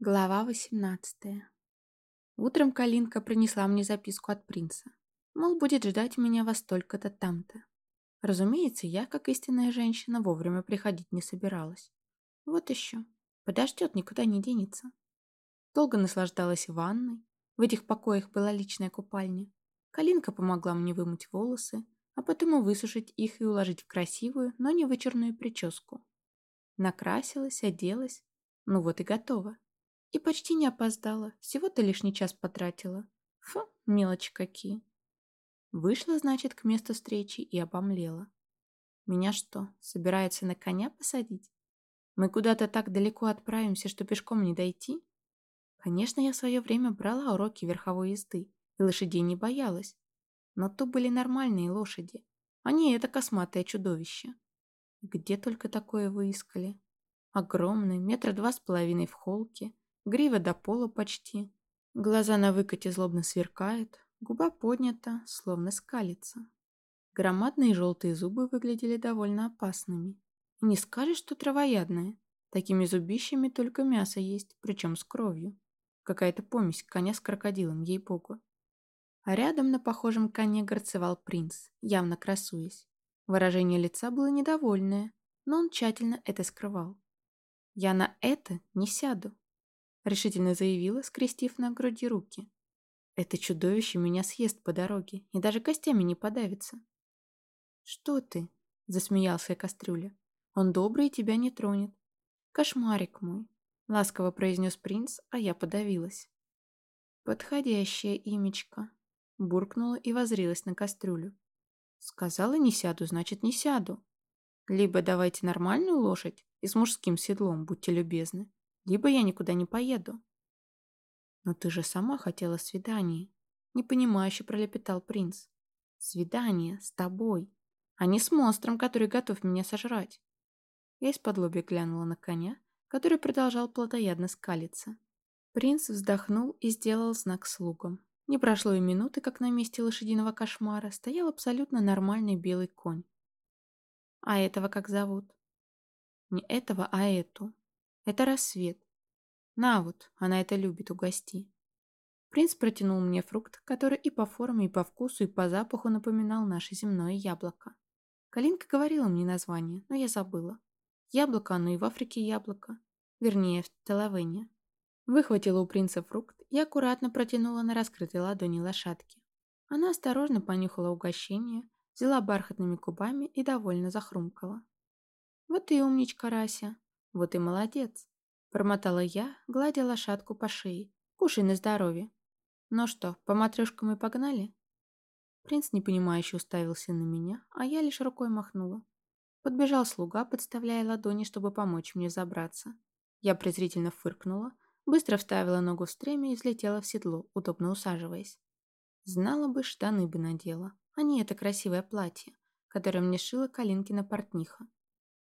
Глава 18 Утром Калинка принесла мне записку от принца. Мол, будет ждать меня во столько-то там-то. Разумеется, я, как истинная женщина, вовремя приходить не собиралась. Вот еще. Подождет, никуда не денется. Долго наслаждалась ванной. В этих покоях была личная купальня. Калинка помогла мне вымыть волосы, а потом и высушить их и уложить в красивую, но не вычурную прическу. Накрасилась, оделась. Ну вот и готово. И почти не опоздала, всего-то лишний час потратила. Фу, мелочи какие. Вышла, значит, к месту встречи и обомлела. Меня что, собираются на коня посадить? Мы куда-то так далеко отправимся, что пешком не дойти? Конечно, я в свое время брала уроки верховой езды и лошадей не боялась. Но то были нормальные лошади, а не это косматое чудовище. Где только такое выискали? Огромный, метра два с половиной в холке, Грива до пола почти. Глаза на выкате злобно сверкают, губа поднята, словно скалится. Громадные желтые зубы выглядели довольно опасными. Не скажешь, что травоядные. Такими зубищами только мясо есть, причем с кровью. Какая-то помесь коня с крокодилом, ей-богу. А рядом на похожем коне горцевал принц, явно красуясь. Выражение лица было недовольное, но он тщательно это скрывал. «Я на это не сяду», решительно заявила, скрестив на груди руки. Это чудовище меня съест по дороге и даже костями не подавится. Что ты? Засмеялся кастрюля. Он добрый и тебя не тронет. Кошмарик мой. Ласково произнес принц, а я подавилась. Подходящее имечко. Буркнула и возрилась на кастрюлю. Сказала не сяду, значит не сяду. Либо давайте нормальную лошадь и с мужским седлом, будьте любезны либо я никуда не поеду. Но ты же сама хотела свидание, непонимающе пролепетал принц. Свидание с тобой, а не с монстром, который готов меня сожрать. Я из-под лобья глянула на коня, который продолжал плотоядно скалиться. Принц вздохнул и сделал знак слугам. Не прошло и минуты, как на месте лошадиного кошмара стоял абсолютно нормальный белый конь. А этого как зовут? Не этого, а эту. Это рассвет. На вот, она это любит, угости. Принц протянул мне фрукт, который и по форме, и по вкусу, и по запаху напоминал наше земное яблоко. Калинка говорила мне название, но я забыла. Яблоко, оно и в Африке яблоко. Вернее, в Телавене. Выхватила у принца фрукт и аккуратно протянула на раскрытой ладони лошадки. Она осторожно понюхала угощение, взяла бархатными кубами и довольно захрумкала. «Вот и умничка, Рася!» «Вот и молодец», — промотала я, гладя лошадку по шее. «Кушай на здоровье». «Ну что, по матрешкам мы погнали?» Принц непонимающе уставился на меня, а я лишь рукой махнула. Подбежал слуга, подставляя ладони, чтобы помочь мне забраться. Я презрительно фыркнула, быстро вставила ногу в стремя и взлетела в седло, удобно усаживаясь. Знала бы, штаны бы надела, а не это красивое платье, которое мне шила Калинкина портниха.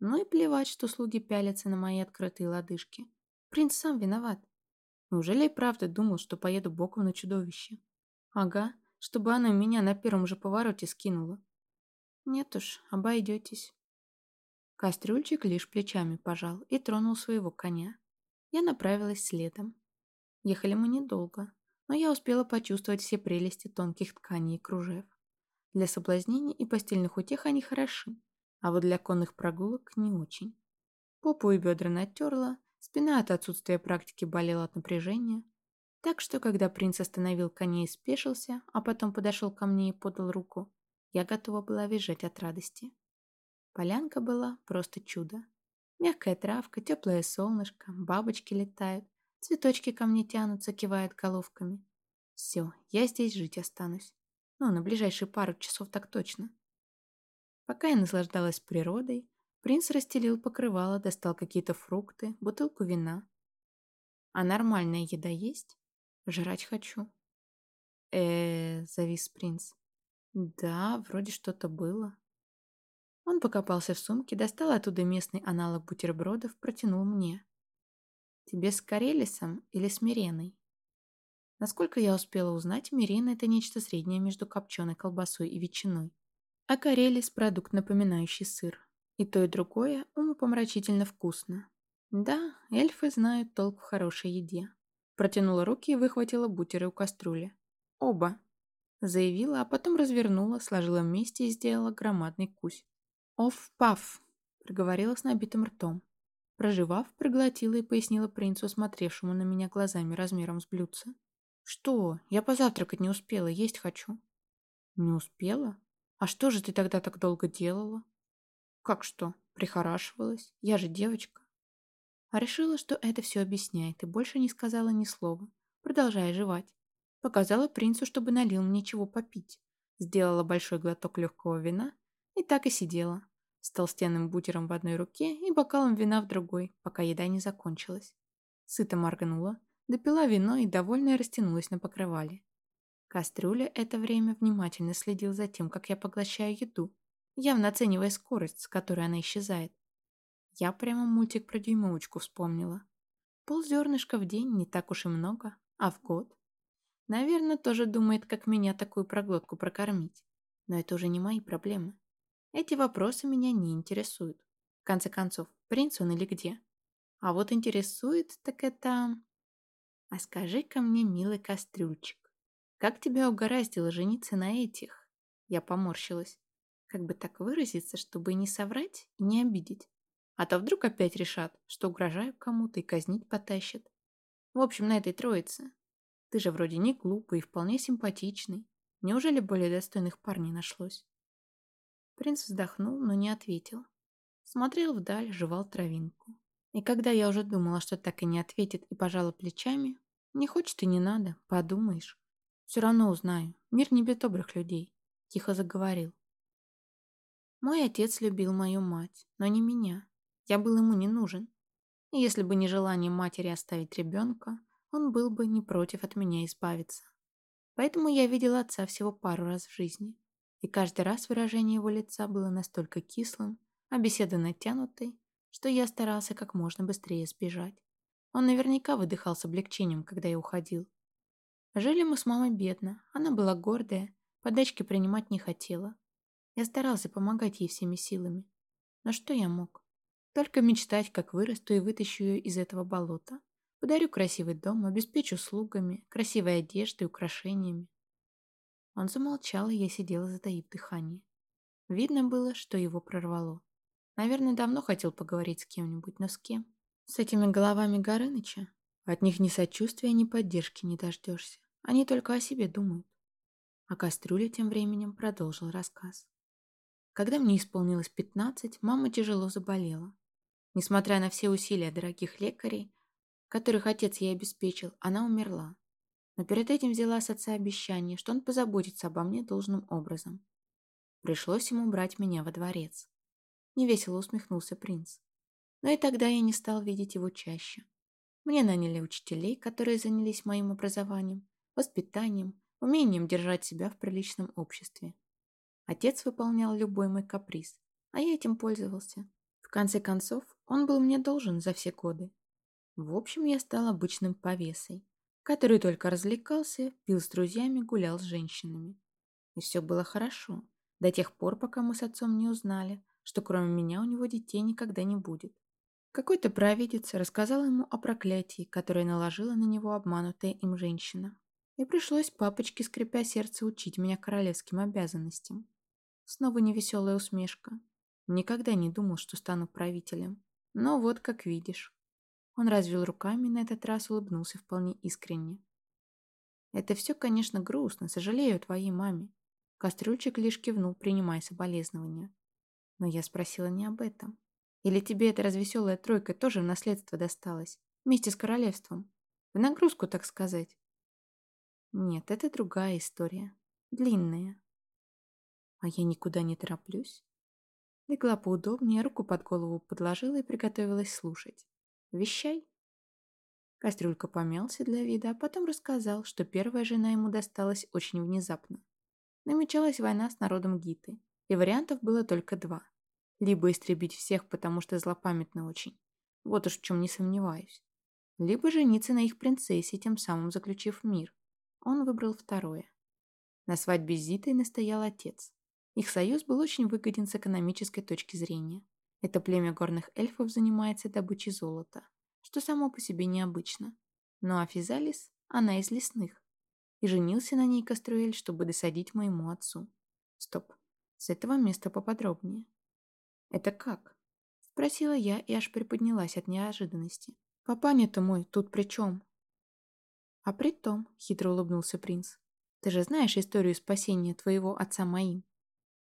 Ну и плевать, что слуги пялятся на мои открытые лодыжки. Принц сам виноват. Неужели и правда думал, что поеду боком на чудовище? Ага, чтобы оно меня на первом же повороте скинуло. Нет уж, обойдетесь. Кастрюльчик лишь плечами пожал и тронул своего коня. Я направилась следом. Ехали мы недолго, но я успела почувствовать все прелести тонких тканей и кружев. Для соблазнения и постельных утех они хороши, а вот для конных прогулок не очень. Попу и бедра натерла, спина от отсутствия практики болела от напряжения. Так что, когда принц остановил коней и спешился, а потом подошел ко мне и подал руку, я готова была визжать от радости. Полянка была просто чудо. Мягкая травка, теплое солнышко, бабочки летают, цветочки ко мне тянутся, кивают головками. Все, я здесь жить останусь. Ну, на ближайшие пару часов так точно. Пока я наслаждалась природой, принц расстелил покрывало, достал какие-то фрукты, бутылку вина. А нормальная еда есть? Жрать хочу. э, завис принц. Да, вроде что-то было. Он покопался в сумке, достал оттуда местный аналог бутербродов, протянул мне. Тебе с карелисом или с миреной? Насколько я успела узнать, мирена – это нечто среднее между копченой колбасой и ветчиной а карелис – продукт, напоминающий сыр. И то, и другое умопомрачительно вкусно. Да, эльфы знают толк в хорошей еде. Протянула руки и выхватила бутеры у кастрюли. Оба. Заявила, а потом развернула, сложила вместе и сделала громадный кусь. «Оф-паф!» — проговорила с набитым ртом. Проживав, проглотила и пояснила принцу, смотревшему на меня глазами размером с блюдца. «Что? Я позавтракать не успела, есть хочу». «Не успела? А что же ты тогда так долго делала?» «Как что? Прихорашивалась? Я же девочка». А решила, что это все объясняет, и больше не сказала ни слова, продолжая жевать. Показала принцу, чтобы налил мне чего попить. Сделала большой глоток легкого вина и так и сидела, с толстенным бутером в одной руке и бокалом вина в другой, пока еда не закончилась. Сыто моргнула, допила вино и довольная растянулась на покрывале. Кастрюля это время внимательно следил за тем, как я поглощаю еду, явно оценивая скорость, с которой она исчезает. Я прямо мультик про дюймовочку вспомнила. Ползернышка в день не так уж и много, а в год. Наверное, тоже думает, как меня такую проглотку прокормить. Но это уже не мои проблемы. Эти вопросы меня не интересуют. В конце концов, принц он или где? А вот интересует, так это... А скажи-ка мне, милый кастрюльчик, как тебя угораздило жениться на этих? Я поморщилась. Как бы так выразиться, чтобы не соврать и не обидеть. А то вдруг опять решат, что угрожаю кому-то и казнить потащат. В общем, на этой троице. Ты же вроде не глупый и вполне симпатичный. Неужели более достойных парней нашлось? Принц вздохнул, но не ответил. Смотрел вдаль, жевал травинку. И когда я уже думала, что так и не ответит, и пожала плечами, не хочет и не надо, подумаешь. Все равно узнаю, мир не без добрых людей, тихо заговорил. Мой отец любил мою мать, но не меня. Я был ему не нужен. И если бы не желание матери оставить ребенка, он был бы не против от меня избавиться. Поэтому я видела отца всего пару раз в жизни и каждый раз выражение его лица было настолько кислым, а беседа натянутой, что я старался как можно быстрее сбежать. Он наверняка выдыхал с облегчением, когда я уходил. Жили мы с мамой бедно, она была гордая, подачки принимать не хотела. Я старался помогать ей всеми силами. Но что я мог? Только мечтать, как вырасту и вытащу ее из этого болота. Подарю красивый дом, обеспечу слугами, красивой одеждой, украшениями. Он замолчал, и я сидела, затаив дыхание. Видно было, что его прорвало. Наверное, давно хотел поговорить с кем-нибудь, но с кем? С этими головами Горыныча? От них ни сочувствия, ни поддержки не дождешься. Они только о себе думают. А кастрюля тем временем продолжил рассказ. Когда мне исполнилось пятнадцать, мама тяжело заболела. Несмотря на все усилия дорогих лекарей, которых отец ей обеспечил, она умерла но перед этим взяла с отца обещание, что он позаботится обо мне должным образом. Пришлось ему брать меня во дворец. Невесело усмехнулся принц. Но и тогда я не стал видеть его чаще. Мне наняли учителей, которые занялись моим образованием, воспитанием, умением держать себя в приличном обществе. Отец выполнял любой мой каприз, а я этим пользовался. В конце концов, он был мне должен за все годы. В общем, я стал обычным повесой, который только развлекался, пил с друзьями, гулял с женщинами. И все было хорошо, до тех пор, пока мы с отцом не узнали, что кроме меня у него детей никогда не будет. Какой-то провидец рассказал ему о проклятии, которое наложила на него обманутая им женщина. И пришлось папочке, скрипя сердце, учить меня королевским обязанностям. Снова невеселая усмешка. Никогда не думал, что стану правителем. Но вот как видишь. Он развел руками на этот раз улыбнулся вполне искренне. «Это все, конечно, грустно. Сожалею о твоей маме». Кастрюльчик лишь кивнул, принимая соболезнования. Но я спросила не об этом. Или тебе эта развеселая тройка тоже в наследство досталась? Вместе с королевством? В нагрузку, так сказать? Нет, это другая история. Длинная. А я никуда не тороплюсь. Легла поудобнее, руку под голову подложила и приготовилась слушать. Вещай. Кастрюлька помялся для вида, а потом рассказал, что первая жена ему досталась очень внезапно. Намечалась война с народом Гиты, и вариантов было только два. Либо истребить всех, потому что злопамятны очень, вот уж в чем не сомневаюсь. Либо жениться на их принцессе, тем самым заключив мир. Он выбрал второе. На свадьбе Зитой настоял отец. Их союз был очень выгоден с экономической точки зрения. Это племя горных эльфов занимается добычей золота. что само по себе необычно. Ну а Физалис, она из лесных. И женился на ней Каструэль, чтобы досадить моему отцу. Стоп, с этого места поподробнее. «Это как?» — спросила я и аж приподнялась от неожиданности. «Папаня-то мой тут при чем?» «А при том», — хитро улыбнулся принц, «ты же знаешь историю спасения твоего отца моим?»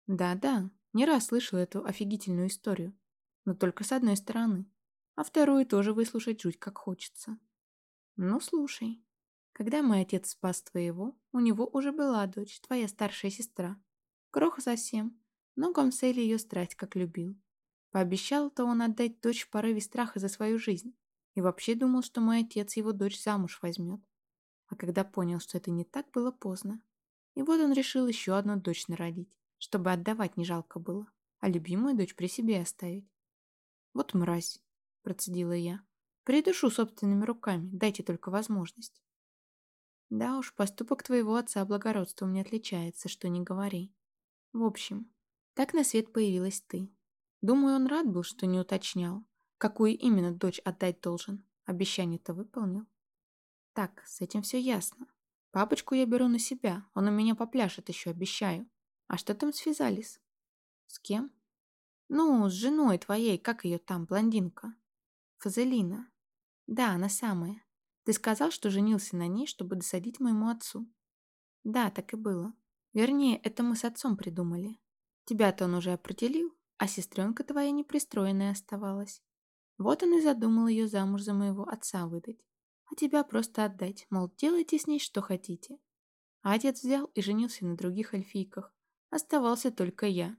«Да-да, не раз слышал эту офигительную историю, но только с одной стороны, а вторую тоже выслушать жуть как хочется». «Ну, слушай, когда мой отец спас твоего, у него уже была дочь, твоя старшая сестра. Кроха совсем, но Гомсель ее страсть как любил. Пообещал-то он отдать дочь в порыве страха за свою жизнь и вообще думал, что мой отец его дочь замуж возьмет. А когда понял, что это не так, было поздно. И вот он решил еще одну дочь народить, чтобы отдавать не жалко было, а любимую дочь при себе оставить. «Вот мразь», — процедила я. «Придушу собственными руками, дайте только возможность». «Да уж, поступок твоего отца благородством не отличается, что не говори. В общем, так на свет появилась ты. Думаю, он рад был, что не уточнял, какую именно дочь отдать должен. Обещание-то выполнил». Так, с этим все ясно. Папочку я беру на себя, он у меня попляшет еще, обещаю. А что там связались? С кем? Ну, с женой твоей, как ее там, блондинка? Фазелина. Да, она самая. Ты сказал, что женился на ней, чтобы досадить моему отцу. Да, так и было. Вернее, это мы с отцом придумали. Тебя-то он уже определил, а сестренка твоя непристроенная оставалась. Вот он и задумал ее замуж за моего отца выдать а тебя просто отдать, мол, делайте с ней что хотите. А отец взял и женился на других эльфийках. Оставался только я.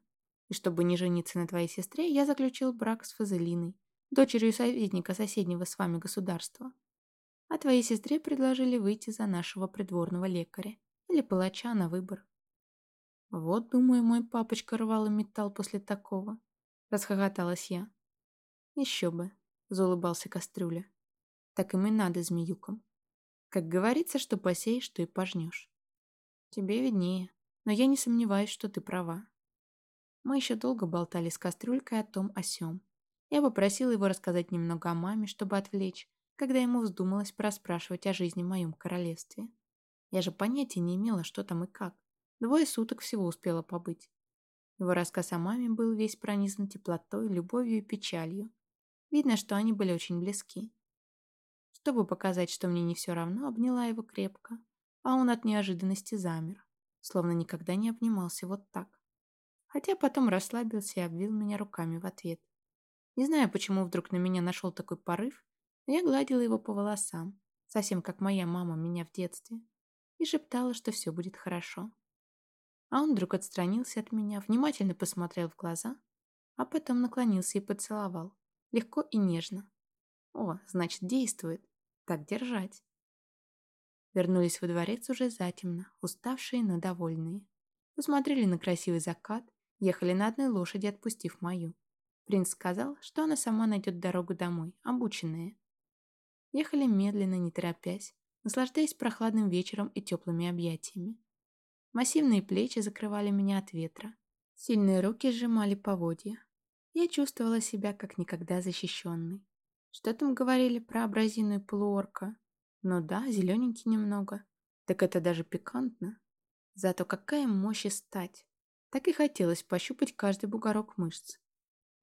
И чтобы не жениться на твоей сестре, я заключил брак с Фазелиной, дочерью советника соседнего с вами государства. А твоей сестре предложили выйти за нашего придворного лекаря или палача на выбор. Вот, думаю, мой папочка рвал и металл после такого. Расхохоталась я. Еще бы, заулыбался Кастрюля так им и надо змеюкам. Как говорится, что посеешь, что и пожнешь. Тебе виднее, но я не сомневаюсь, что ты права. Мы еще долго болтали с кастрюлькой о том о сём. Я попросила его рассказать немного о маме, чтобы отвлечь, когда ему вздумалось проспрашивать о жизни в моем королевстве. Я же понятия не имела, что там и как. Двое суток всего успела побыть. Его рассказ о маме был весь пронизан теплотой, любовью и печалью. Видно, что они были очень близки. Чтобы показать, что мне не все равно, обняла его крепко, а он от неожиданности замер, словно никогда не обнимался вот так. Хотя потом расслабился и обвил меня руками в ответ. Не знаю, почему вдруг на меня нашел такой порыв, но я гладила его по волосам, совсем как моя мама меня в детстве, и шептала, что все будет хорошо. А он вдруг отстранился от меня, внимательно посмотрел в глаза, а потом наклонился и поцеловал, легко и нежно. О, значит, действует. Так держать. Вернулись во дворец уже затемно, уставшие, но довольные. Посмотрели на красивый закат, ехали на одной лошади, отпустив мою. Принц сказал, что она сама найдет дорогу домой, обученная. Ехали медленно, не торопясь, наслаждаясь прохладным вечером и теплыми объятиями. Массивные плечи закрывали меня от ветра. Сильные руки сжимали поводья. Я чувствовала себя как никогда защищенной. Что там говорили про абразину и полуорка? Ну да, зелененький немного. Так это даже пикантно. Зато какая мощь и стать. Так и хотелось пощупать каждый бугорок мышц.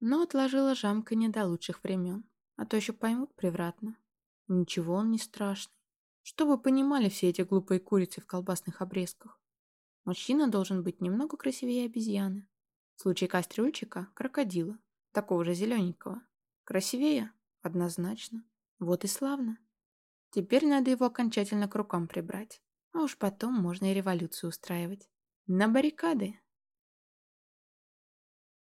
Но отложила жамка не до лучших времен. А то еще поймут превратно. Ничего он не страшный. Чтобы понимали все эти глупые курицы в колбасных обрезках. Мужчина должен быть немного красивее обезьяны. В случае кастрюльчика – крокодила, такого же зелененького. Красивее Однозначно. Вот и славно. Теперь надо его окончательно к рукам прибрать. А уж потом можно и революцию устраивать. На баррикады!